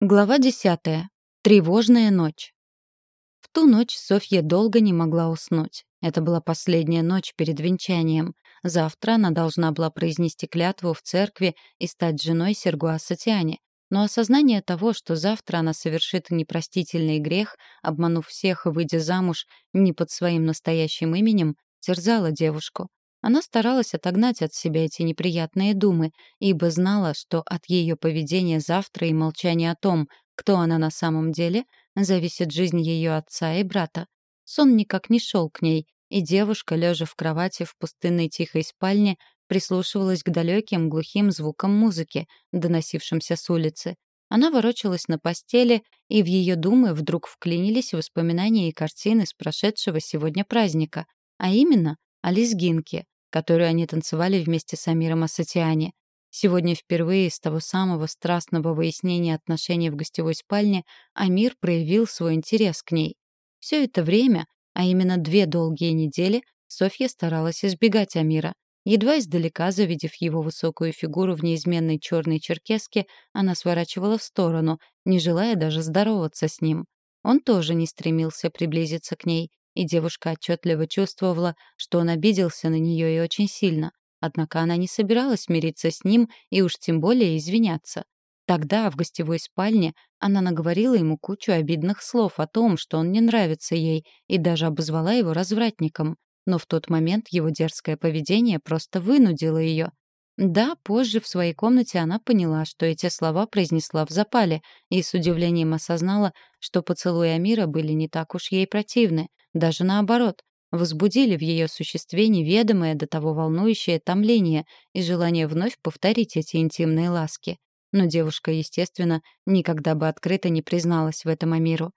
Глава десятая. Тревожная ночь. В ту ночь Софья долго не могла уснуть. Это была последняя ночь перед венчанием. Завтра она должна была произнести клятву в церкви и стать женой Сергуа Сатиани. Но осознание того, что завтра она совершит непростительный грех, обманув всех и выйдя замуж не под своим настоящим именем, терзало девушку. Она старалась отогнать от себя эти неприятные думы, ибо знала, что от ее поведения завтра и молчания о том, кто она на самом деле, зависит жизнь ее отца и брата. Сон никак не шел к ней, и девушка, лежа в кровати в пустынной тихой спальне, прислушивалась к далеким глухим звукам музыки, доносившимся с улицы. Она ворочалась на постели, и в ее думы вдруг вклинились воспоминания и картины с прошедшего сегодня праздника, а именно о лезгинке, которую они танцевали вместе с Амиром Асатиани. Сегодня впервые с того самого страстного выяснения отношений в гостевой спальне Амир проявил свой интерес к ней. Все это время, а именно две долгие недели, Софья старалась избегать Амира. Едва издалека, завидев его высокую фигуру в неизменной черной черкеске, она сворачивала в сторону, не желая даже здороваться с ним. Он тоже не стремился приблизиться к ней, и девушка отчетливо чувствовала, что он обиделся на нее и очень сильно. Однако она не собиралась мириться с ним и уж тем более извиняться. Тогда, в гостевой спальне, она наговорила ему кучу обидных слов о том, что он не нравится ей, и даже обозвала его развратником. Но в тот момент его дерзкое поведение просто вынудило ее. Да, позже в своей комнате она поняла, что эти слова произнесла в запале, и с удивлением осознала, что поцелуи Амира были не так уж ей противны, даже наоборот, возбудили в ее существе неведомое до того волнующее томление и желание вновь повторить эти интимные ласки. Но девушка, естественно, никогда бы открыто не призналась в этом Амиру.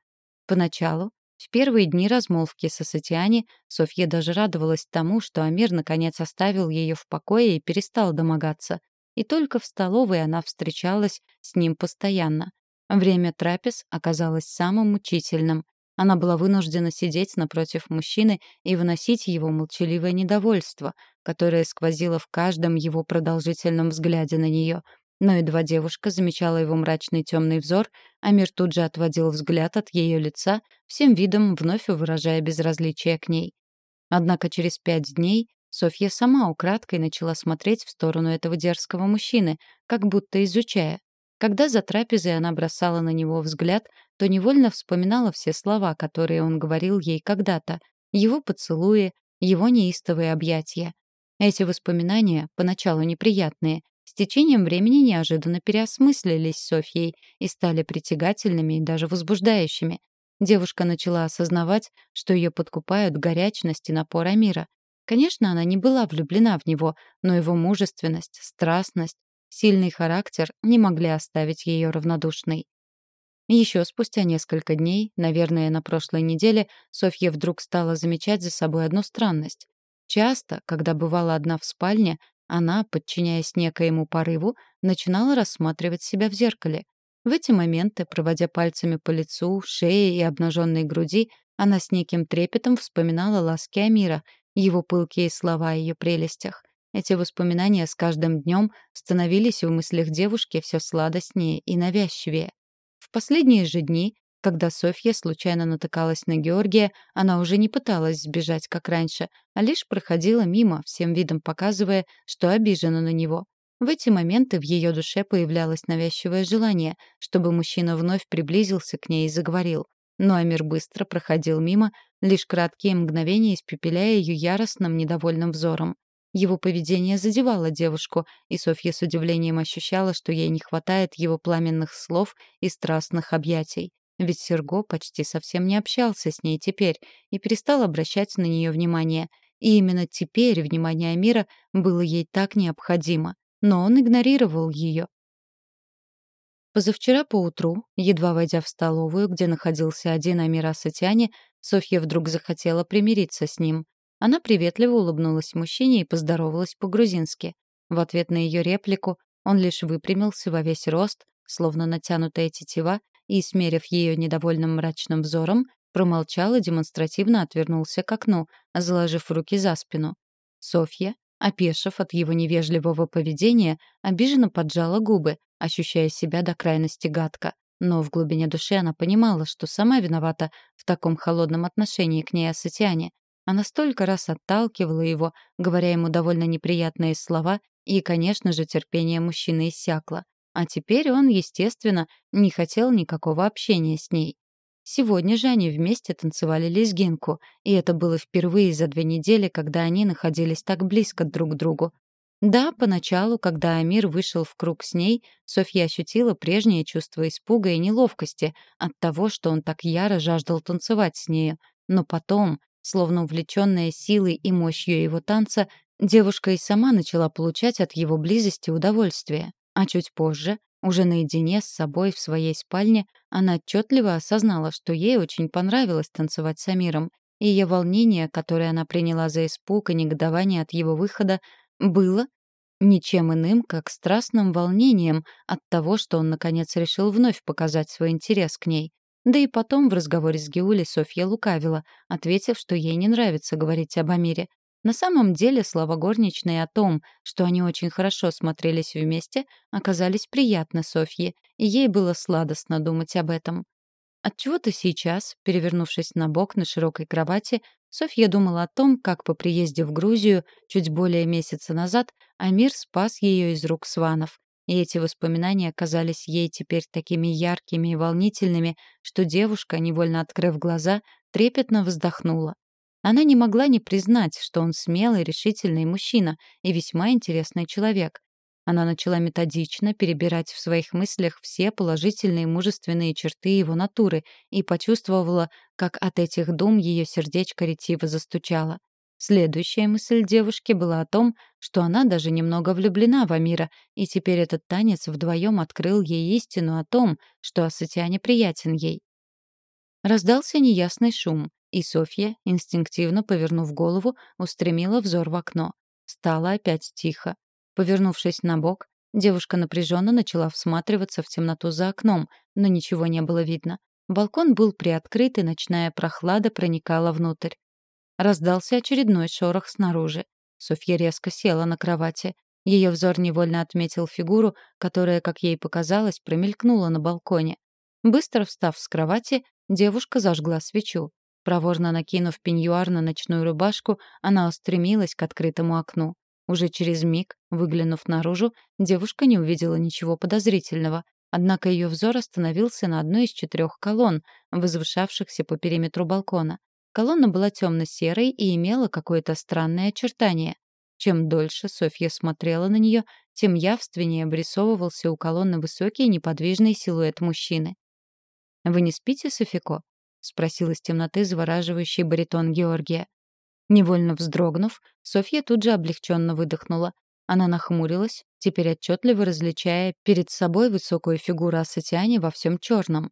Поначалу, в первые дни размолвки с Асатиани Софья даже радовалась тому, что Амир наконец оставил ее в покое и перестал домогаться. И только в столовой она встречалась с ним постоянно. Время трапез оказалось самым мучительным. Она была вынуждена сидеть напротив мужчины и выносить его молчаливое недовольство, которое сквозило в каждом его продолжительном взгляде на нее — но едва девушка замечала его мрачный темный взор, Амир тут же отводил взгляд от ее лица, всем видом вновь выражая безразличие к ней. Однако через пять дней Софья сама украдкой начала смотреть в сторону этого дерзкого мужчины, как будто изучая. Когда за трапезой она бросала на него взгляд, то невольно вспоминала все слова, которые он говорил ей когда-то, его поцелуи, его неистовые объятия. Эти воспоминания, поначалу неприятные, с течением времени неожиданно переосмыслились Софьей и стали притягательными и даже возбуждающими. Девушка начала осознавать, что ее подкупают горячность и напор Амира. Конечно, она не была влюблена в него, но его мужественность, страстность, сильный характер не могли оставить ее равнодушной. Еще спустя несколько дней, наверное, на прошлой неделе, Софья вдруг стала замечать за собой одну странность. Часто, когда бывала одна в спальне, она, подчиняясь некоему порыву, начинала рассматривать себя в зеркале. В эти моменты, проводя пальцами по лицу, шее и обнаженной груди, она с неким трепетом вспоминала ласки Амира, его пылкие слова о ее прелестях. Эти воспоминания с каждым днем становились в мыслях девушки все сладостнее и навязчивее. В последние же дни когда Софья случайно натыкалась на Георгия, она уже не пыталась сбежать, как раньше, а лишь проходила мимо, всем видом показывая, что обижена на него. В эти моменты в ее душе появлялось навязчивое желание, чтобы мужчина вновь приблизился к ней и заговорил. Но Амир быстро проходил мимо, лишь краткие мгновения испепеляя ее яростным, недовольным взором. Его поведение задевало девушку, и Софья с удивлением ощущала, что ей не хватает его пламенных слов и страстных объятий. Ведь Серго почти совсем не общался с ней теперь и перестал обращать на нее внимание. И именно теперь внимание Амира было ей так необходимо. Но он игнорировал ее. Позавчера поутру, едва войдя в столовую, где находился один Амир Асатяне, Софья вдруг захотела примириться с ним. Она приветливо улыбнулась мужчине и поздоровалась по-грузински. В ответ на ее реплику он лишь выпрямился во весь рост, словно натянутая тетива, и, смерив ее недовольным мрачным взором, промолчал и демонстративно отвернулся к окну, заложив руки за спину. Софья, опешив от его невежливого поведения, обиженно поджала губы, ощущая себя до крайности гадко. но в глубине души она понимала, что сама виновата в таком холодном отношении к ней Асатиане. Она столько раз отталкивала его, говоря ему довольно неприятные слова, и, конечно же, терпение мужчины иссякло. А теперь он, естественно, не хотел никакого общения с ней. Сегодня же они вместе танцевали лезгинку, и это было впервые за две недели, когда они находились так близко друг к другу. Да, поначалу, когда Амир вышел в круг с ней, Софья ощутила прежнее чувство испуга и неловкости от того, что он так яро жаждал танцевать с нею. Но потом, словно увлеченная силой и мощью его танца, девушка и сама начала получать от его близости удовольствие. А чуть позже, уже наедине с собой в своей спальне, она отчетливо осознала, что ей очень понравилось танцевать с Амиром, и ее волнение, которое она приняла за испуг и негодование от его выхода, было ничем иным, как страстным волнением от того, что он, наконец, решил вновь показать свой интерес к ней. Да и потом в разговоре с Геулей Софья лукавила, ответив, что ей не нравится говорить об Амире. На самом деле слова горничной о том, что они очень хорошо смотрелись вместе, оказались приятны Софье, и ей было сладостно думать об этом. Отчего-то сейчас, перевернувшись на бок на широкой кровати, Софья думала о том, как по приезде в Грузию чуть более месяца назад Амир спас ее из рук сванов. И эти воспоминания казались ей теперь такими яркими и волнительными, что девушка, невольно открыв глаза, трепетно вздохнула. Она не могла не признать, что он смелый, решительный мужчина и весьма интересный человек. Она начала методично перебирать в своих мыслях все положительные мужественные черты его натуры и почувствовала, как от этих дум ее сердечко ретиво застучало. Следующая мысль девушки была о том, что она даже немного влюблена в Амира, и теперь этот танец вдвоем открыл ей истину о том, что Асатиане приятен ей. Раздался неясный шум, и Софья, инстинктивно повернув голову, устремила взор в окно. Стало опять тихо. Повернувшись на бок, девушка напряженно начала всматриваться в темноту за окном, но ничего не было видно. Балкон был приоткрыт, и ночная прохлада проникала внутрь. Раздался очередной шорох снаружи. Софья резко села на кровати. Ее взор невольно отметил фигуру, которая, как ей показалось, промелькнула на балконе. Быстро встав с кровати, девушка зажгла свечу. Проворно накинув пеньюар на ночную рубашку, она устремилась к открытому окну. Уже через миг, выглянув наружу, девушка не увидела ничего подозрительного, однако ее взор остановился на одной из четырех колонн, возвышавшихся по периметру балкона. Колонна была темно-серой и имела какое-то странное очертание. Чем дольше Софья смотрела на нее, тем явственнее обрисовывался у колонны высокий неподвижный силуэт мужчины. «Вы не спите, Софико?» — спросил из темноты завораживающий баритон Георгия. Невольно вздрогнув, Софья тут же облегченно выдохнула. Она нахмурилась, теперь отчетливо различая перед собой высокую фигуру Асатиани во всем черном.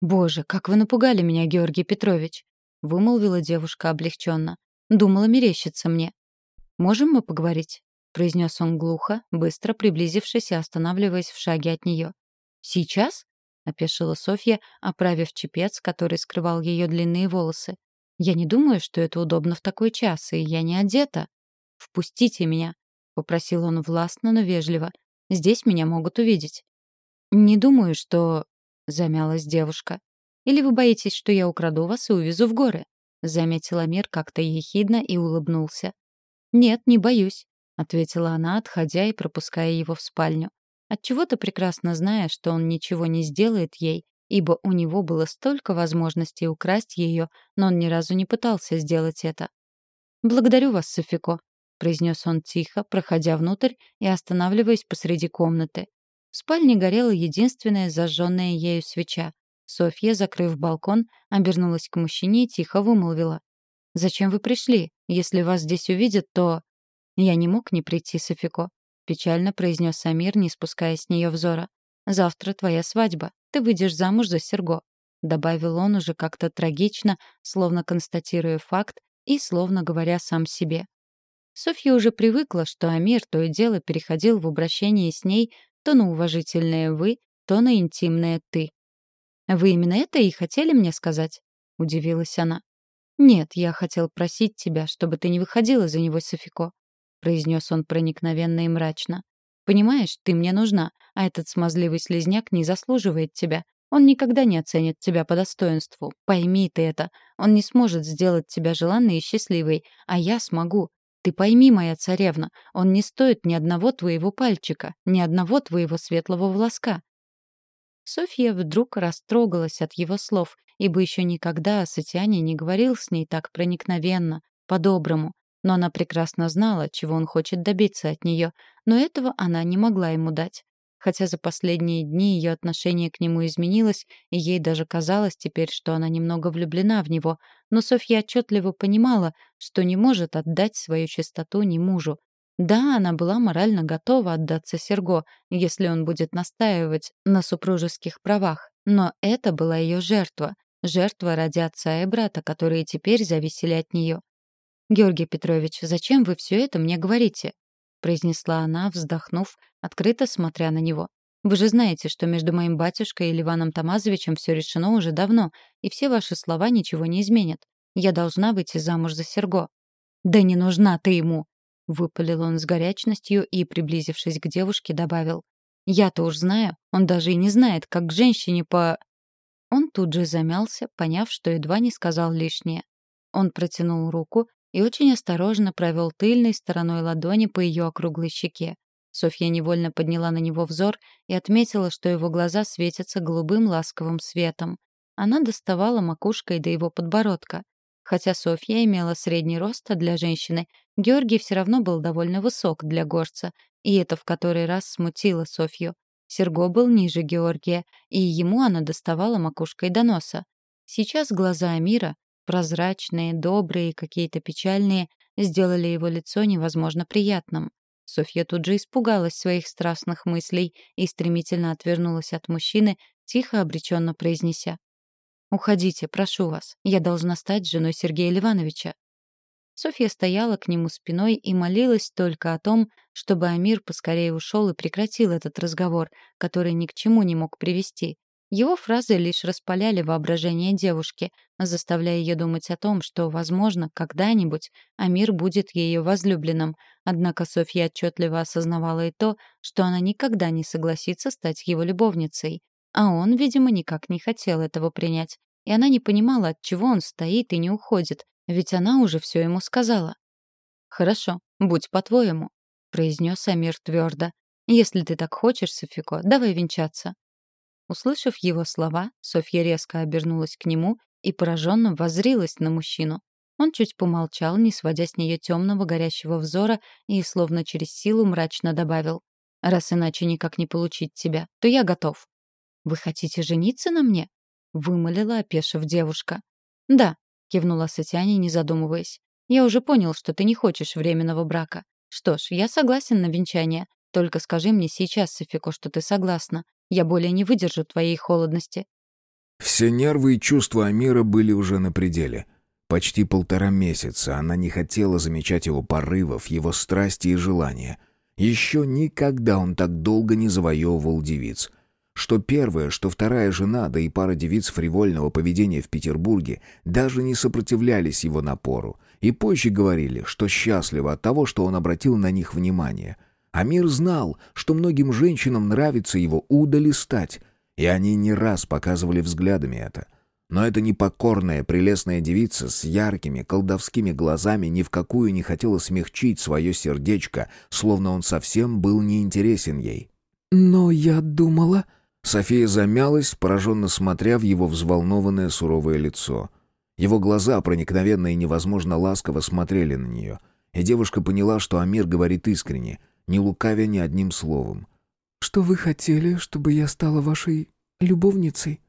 «Боже, как вы напугали меня, Георгий Петрович!» — вымолвила девушка облегченно. «Думала, мерещится мне». «Можем мы поговорить?» — произнес он глухо, быстро приблизившись и останавливаясь в шаге от нее. «Сейчас?» — опешила Софья, оправив чепец, который скрывал ее длинные волосы. «Я не думаю, что это удобно в такой час, и я не одета. Впустите меня», — попросил он властно, но вежливо. «Здесь меня могут увидеть». «Не думаю, что...» — замялась девушка. «Или вы боитесь, что я украду вас и увезу в горы?» — заметил Амир как-то ехидно и улыбнулся. «Нет, не боюсь», — ответила она, отходя и пропуская его в спальню. Отчего-то прекрасно зная, что он ничего не сделает ей, ибо у него было столько возможностей украсть ее, но он ни разу не пытался сделать это. «Благодарю вас, Софико», — произнес он тихо, проходя внутрь и останавливаясь посреди комнаты. В спальне горела единственная зажженная ею свеча. Софья, закрыв балкон, обернулась к мужчине и тихо вымолвила. «Зачем вы пришли? Если вас здесь увидят, то...» «Я не мог не прийти, Софико. — печально произнес Самир, не спуская с нее взора. «Завтра твоя свадьба. Ты выйдешь замуж за Серго», — добавил он уже как-то трагично, словно констатируя факт и словно говоря сам себе. Софья уже привыкла, что Амир то и дело переходил в обращении с ней то на уважительное «вы», то на интимное «ты». «Вы именно это и хотели мне сказать?» — удивилась она. «Нет, я хотел просить тебя, чтобы ты не выходила за него, Софико произнес он проникновенно и мрачно. «Понимаешь, ты мне нужна, а этот смазливый слезняк не заслуживает тебя. Он никогда не оценит тебя по достоинству. Пойми ты это. Он не сможет сделать тебя желанной и счастливой, а я смогу. Ты пойми, моя царевна, он не стоит ни одного твоего пальчика, ни одного твоего светлого волоска. Софья вдруг растрогалась от его слов, ибо еще никогда Сатиане не говорил с ней так проникновенно, по-доброму. Но она прекрасно знала, чего он хочет добиться от нее, но этого она не могла ему дать хотя за последние дни ее отношение к нему изменилось, и ей даже казалось теперь, что она немного влюблена в него, но Софья отчетливо понимала, что не может отдать свою чистоту ни мужу. Да, она была морально готова отдаться Серго, если он будет настаивать на супружеских правах, но это была ее жертва, жертва ради отца и брата, которые теперь зависели от нее. «Георгий Петрович, зачем вы все это мне говорите?» произнесла она, вздохнув, открыто смотря на него. «Вы же знаете, что между моим батюшкой и Ливаном Тамазовичем все решено уже давно, и все ваши слова ничего не изменят. Я должна выйти замуж за Серго». «Да не нужна ты ему!» — выпалил он с горячностью и, приблизившись к девушке, добавил. «Я-то уж знаю, он даже и не знает, как к женщине по...» Он тут же замялся, поняв, что едва не сказал лишнее. Он протянул руку и очень осторожно провел тыльной стороной ладони по ее округлой щеке. Софья невольно подняла на него взор и отметила, что его глаза светятся голубым ласковым светом. Она доставала макушкой до его подбородка. Хотя Софья имела средний рост для женщины, Георгий все равно был довольно высок для горца, и это в который раз смутило Софью. Серго был ниже Георгия, и ему она доставала макушкой до носа. Сейчас глаза Амира, Прозрачные, добрые, какие-то печальные, сделали его лицо невозможно приятным. Софья тут же испугалась своих страстных мыслей и стремительно отвернулась от мужчины, тихо обреченно произнеся. «Уходите, прошу вас. Я должна стать женой Сергея Ливановича». Софья стояла к нему спиной и молилась только о том, чтобы Амир поскорее ушел и прекратил этот разговор, который ни к чему не мог привести. Его фразы лишь распаляли воображение девушки, заставляя ее думать о том, что, возможно, когда-нибудь Амир будет ее возлюбленным. Однако Софья отчетливо осознавала и то, что она никогда не согласится стать его любовницей. А он, видимо, никак не хотел этого принять. И она не понимала, от чего он стоит и не уходит, ведь она уже все ему сказала. «Хорошо, будь по-твоему», — произнес Амир твердо. «Если ты так хочешь, Софико, давай венчаться». Услышав его слова, Софья резко обернулась к нему и пораженно воззрилась на мужчину. Он чуть помолчал, не сводя с нее темного горящего взора, и словно через силу мрачно добавил. «Раз иначе никак не получить тебя, то я готов». «Вы хотите жениться на мне?» — вымолила, опешив девушка. «Да», — кивнула Сатяне, не задумываясь. «Я уже понял, что ты не хочешь временного брака. Что ж, я согласен на венчание. Только скажи мне сейчас, Софико, что ты согласна. Я более не выдержу твоей холодности». Все нервы и чувства Амира были уже на пределе. Почти полтора месяца она не хотела замечать его порывов, его страсти и желания. Еще никогда он так долго не завоевывал девиц. Что первая, что вторая жена, да и пара девиц фривольного поведения в Петербурге даже не сопротивлялись его напору. И позже говорили, что счастливы от того, что он обратил на них внимание — Амир знал, что многим женщинам нравится его удали стать, и они не раз показывали взглядами это. Но эта непокорная, прелестная девица с яркими, колдовскими глазами ни в какую не хотела смягчить свое сердечко, словно он совсем был неинтересен ей. «Но я думала...» София замялась, пораженно смотря в его взволнованное суровое лицо. Его глаза, проникновенно и невозможно ласково, смотрели на нее. И девушка поняла, что Амир говорит искренне — не лукавя ни одним словом. «Что вы хотели, чтобы я стала вашей любовницей?»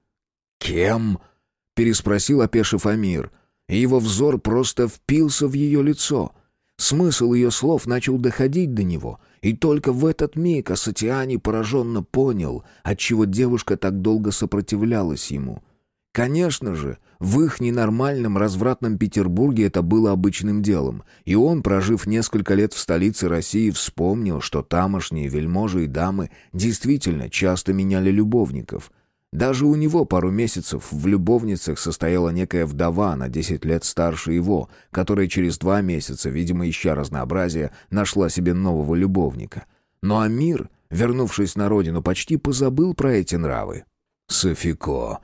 «Кем?» — переспросил опешив Амир, и его взор просто впился в ее лицо. Смысл ее слов начал доходить до него, и только в этот миг Асатиани пораженно понял, отчего девушка так долго сопротивлялась ему — Конечно же, в их ненормальном развратном Петербурге это было обычным делом, и он, прожив несколько лет в столице России, вспомнил, что тамошние вельможи и дамы действительно часто меняли любовников. Даже у него пару месяцев в любовницах состояла некая вдова на 10 лет старше его, которая через два месяца, видимо, ища разнообразия, нашла себе нового любовника. Но Амир, вернувшись на родину, почти позабыл про эти нравы. Софико,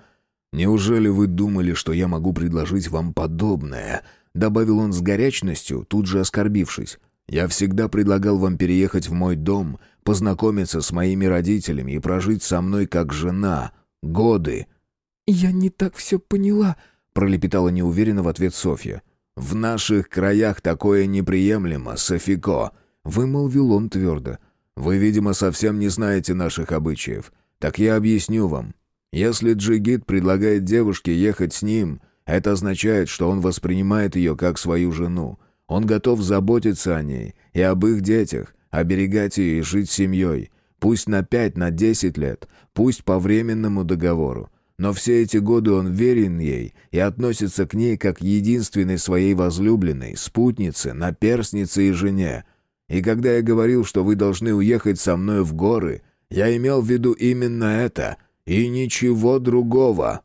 неужели вы думали, что я могу предложить вам подобное?» Добавил он с горячностью, тут же оскорбившись. «Я всегда предлагал вам переехать в мой дом, познакомиться с моими родителями и прожить со мной как жена. Годы». «Я не так все поняла», — пролепетала неуверенно в ответ Софья. «В наших краях такое неприемлемо, Софико», — вымолвил он твердо. «Вы, видимо, совсем не знаете наших обычаев. Так я объясню вам. Если джигит предлагает девушке ехать с ним, это означает, что он воспринимает ее как свою жену. Он готов заботиться о ней и об их детях, оберегать ее и жить семьей. Пусть на пять, на десять лет, пусть по временному договору. Но все эти годы он верен ей и относится к ней как единственной своей возлюбленной, спутнице, наперснице и жене. И когда я говорил, что вы должны уехать со мной в горы, я имел в виду именно это и ничего другого».